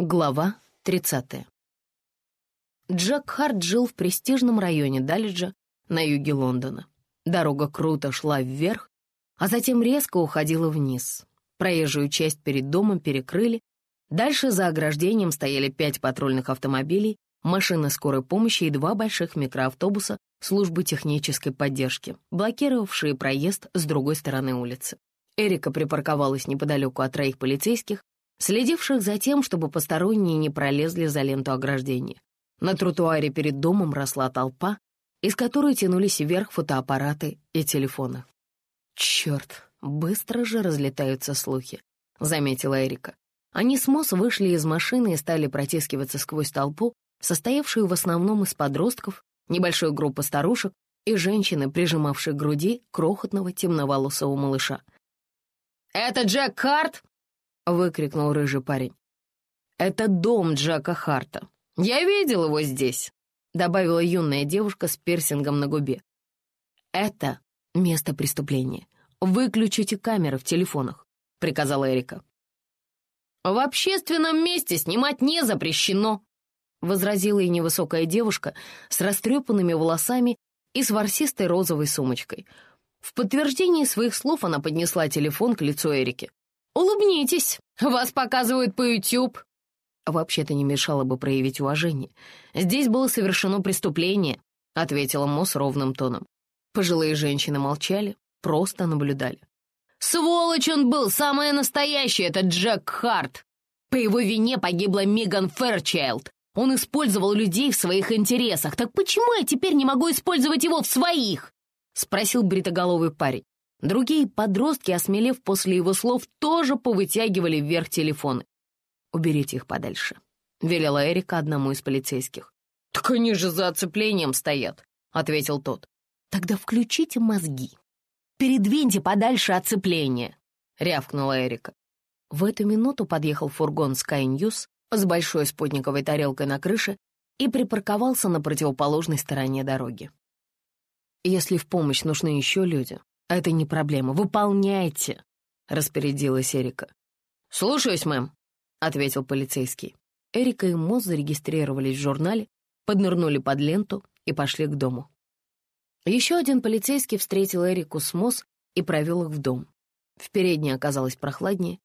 Глава 30. Джек Харт жил в престижном районе Далиджа на юге Лондона. Дорога круто шла вверх, а затем резко уходила вниз. Проезжую часть перед домом перекрыли. Дальше за ограждением стояли пять патрульных автомобилей, машина скорой помощи и два больших микроавтобуса службы технической поддержки, блокировавшие проезд с другой стороны улицы. Эрика припарковалась неподалеку от троих полицейских, следивших за тем, чтобы посторонние не пролезли за ленту ограждения. На тротуаре перед домом росла толпа, из которой тянулись вверх фотоаппараты и телефоны. «Черт, быстро же разлетаются слухи», — заметила Эрика. Они с Мосс вышли из машины и стали протискиваться сквозь толпу, состоявшую в основном из подростков, небольшой группы старушек и женщины, прижимавшей к груди крохотного темноволосого малыша. «Это Джек Харт?» Выкрикнул рыжий парень. «Это дом Джека Харта. Я видел его здесь», — добавила юная девушка с пирсингом на губе. «Это место преступления. Выключите камеры в телефонах», — приказала Эрика. «В общественном месте снимать не запрещено», — возразила и невысокая девушка с растрепанными волосами и с ворсистой розовой сумочкой. В подтверждение своих слов она поднесла телефон к лицу Эрики. «Улыбнитесь, вас показывают по YouTube». «Вообще-то не мешало бы проявить уважение. Здесь было совершено преступление», — ответила Мосс ровным тоном. Пожилые женщины молчали, просто наблюдали. «Сволочь он был, самое настоящее, этот Джек Харт. По его вине погибла Меган Фэрчайлд. Он использовал людей в своих интересах. Так почему я теперь не могу использовать его в своих?» — спросил бритоголовый парень. Другие подростки, осмелев после его слов, тоже повытягивали вверх телефоны. «Уберите их подальше», — велела Эрика одному из полицейских. «Так они же за оцеплением стоят», — ответил тот. «Тогда включите мозги. Передвиньте подальше оцепление», — рявкнула Эрика. В эту минуту подъехал фургон Sky News с большой спутниковой тарелкой на крыше и припарковался на противоположной стороне дороги. Если в помощь нужны еще люди, «Это не проблема. Выполняйте!» — распорядилась Эрика. «Слушаюсь, мэм», — ответил полицейский. Эрика и Мосс зарегистрировались в журнале, поднырнули под ленту и пошли к дому. Еще один полицейский встретил Эрику с Мосс и провел их в дом. В передней оказалось прохладнее.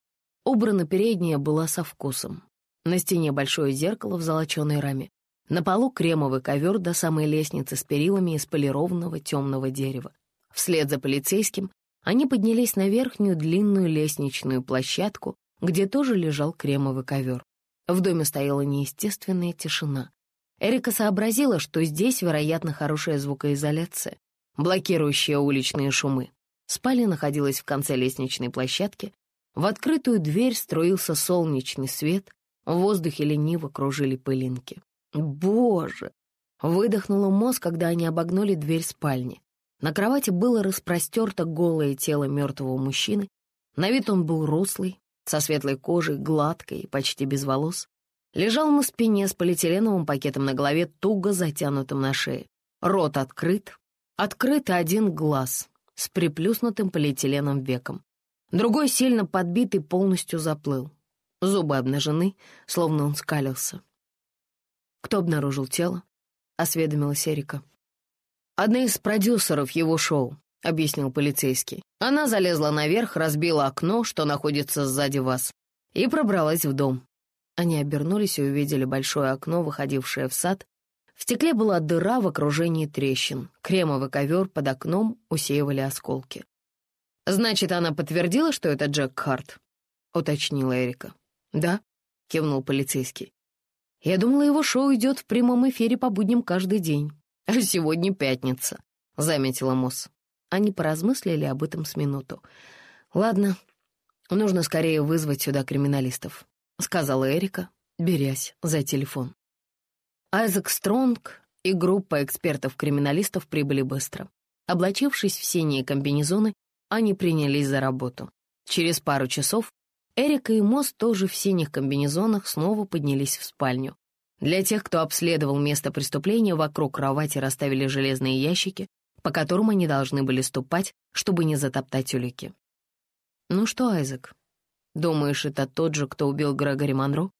Убрана передняя была со вкусом. На стене большое зеркало в золоченой раме. На полу кремовый ковер до самой лестницы с перилами из полированного темного дерева. Вслед за полицейским они поднялись на верхнюю длинную лестничную площадку, где тоже лежал кремовый ковер. В доме стояла неестественная тишина. Эрика сообразила, что здесь, вероятно, хорошая звукоизоляция, блокирующая уличные шумы. Спальня находилась в конце лестничной площадки. В открытую дверь струился солнечный свет, в воздухе лениво кружили пылинки. «Боже!» — выдохнула мозг, когда они обогнули дверь спальни. На кровати было распростерто голое тело мертвого мужчины. На вид он был рослый, со светлой кожей, гладкой почти без волос. Лежал на спине с полиэтиленовым пакетом на голове, туго затянутым на шее. Рот открыт, открыт один глаз с приплюснутым полиэтиленом веком. Другой сильно подбитый полностью заплыл. Зубы обнажены, словно он скалился. «Кто обнаружил тело?» — осведомилась Эрика. «Одна из продюсеров его шоу», — объяснил полицейский. «Она залезла наверх, разбила окно, что находится сзади вас, и пробралась в дом». Они обернулись и увидели большое окно, выходившее в сад. В стекле была дыра в окружении трещин. Кремовый ковер под окном усеивали осколки. «Значит, она подтвердила, что это Джек Харт?» — уточнила Эрика. «Да», — кивнул полицейский. «Я думала, его шоу идет в прямом эфире по будням каждый день». «Сегодня пятница», — заметила Мосс. Они поразмыслили об этом с минуту. «Ладно, нужно скорее вызвать сюда криминалистов», — сказала Эрика, берясь за телефон. Айзек Стронг и группа экспертов-криминалистов прибыли быстро. Облачившись в синие комбинезоны, они принялись за работу. Через пару часов Эрика и Мосс тоже в синих комбинезонах снова поднялись в спальню. Для тех, кто обследовал место преступления, вокруг кровати расставили железные ящики, по которым они должны были ступать, чтобы не затоптать улики. «Ну что, Айзек, думаешь, это тот же, кто убил Грегори Монро?»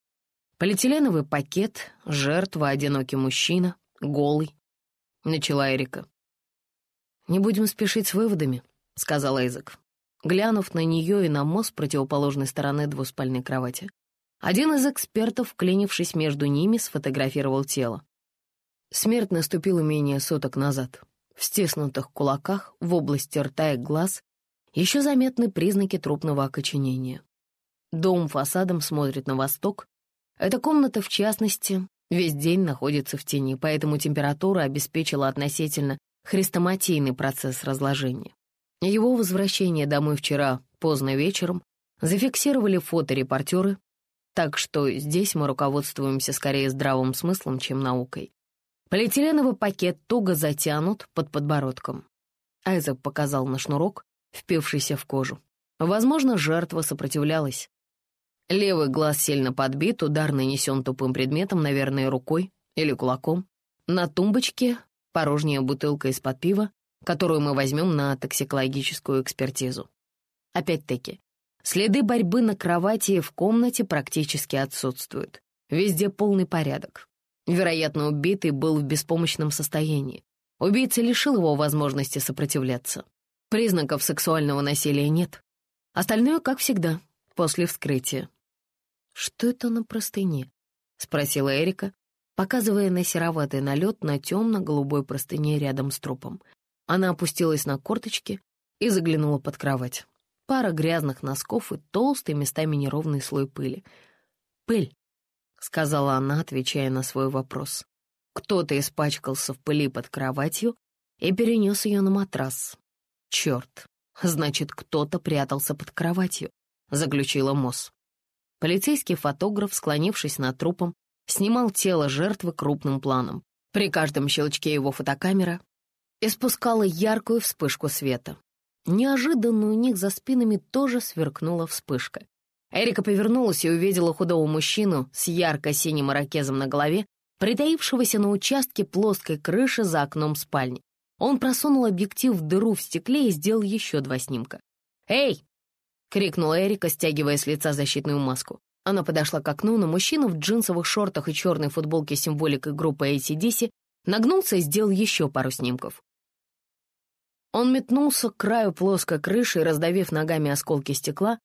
Полиэтиленовый пакет, жертва, одинокий мужчина, голый. Начала Эрика. «Не будем спешить с выводами», — сказал Эйзек, глянув на нее и на мост с противоположной стороны двуспальной кровати. Один из экспертов, вклинившись между ними, сфотографировал тело. Смерть наступила менее суток назад. В стиснутых кулаках, в области рта и глаз еще заметны признаки трупного окоченения. Дом фасадом смотрит на восток. Эта комната, в частности, весь день находится в тени, поэтому температура обеспечила относительно хрестоматийный процесс разложения. Его возвращение домой вчера поздно вечером зафиксировали фоторепортеры, так что здесь мы руководствуемся скорее здравым смыслом, чем наукой. Полиэтиленовый пакет туго затянут под подбородком. Айзек показал на шнурок, впившийся в кожу. Возможно, жертва сопротивлялась. Левый глаз сильно подбит, удар нанесен тупым предметом, наверное, рукой или кулаком. На тумбочке порожняя бутылка из-под пива, которую мы возьмем на токсикологическую экспертизу. Опять-таки, Следы борьбы на кровати и в комнате практически отсутствуют. Везде полный порядок. Вероятно, убитый был в беспомощном состоянии. Убийца лишил его возможности сопротивляться. Признаков сексуального насилия нет. Остальное, как всегда, после вскрытия. «Что это на простыне?» — спросила Эрика, показывая на сероватый налет на темно-голубой простыне рядом с трупом. Она опустилась на корточки и заглянула под кровать пара грязных носков и толстый, местами неровный слой пыли. «Пыль», — сказала она, отвечая на свой вопрос. Кто-то испачкался в пыли под кроватью и перенес ее на матрас. «Черт, значит, кто-то прятался под кроватью», — заключила Мосс. Полицейский фотограф, склонившись над трупом, снимал тело жертвы крупным планом. При каждом щелчке его фотокамера испускала яркую вспышку света. Неожиданно у них за спинами тоже сверкнула вспышка. Эрика повернулась и увидела худого мужчину с ярко-синим ирокезом на голове, притаившегося на участке плоской крыши за окном спальни. Он просунул объектив в дыру в стекле и сделал еще два снимка. «Эй!» — крикнула Эрика, стягивая с лица защитную маску. Она подошла к окну, но мужчина в джинсовых шортах и черной футболке с символикой группы ACDC нагнулся и сделал еще пару снимков. Он метнулся к краю плоской крыши и, раздавив ногами осколки стекла,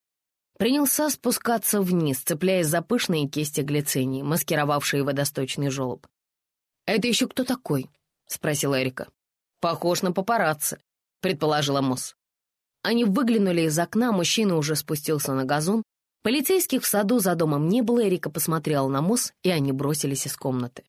принялся спускаться вниз, цепляясь за пышные кисти глицинии, маскировавшие водосточный желоб. «Это еще кто такой?» — спросила Эрика. «Похож на папарацци», — предположила Мосс. Они выглянули из окна, мужчина уже спустился на газон. Полицейских в саду за домом не было, Эрика посмотрела на Мосс, и они бросились из комнаты.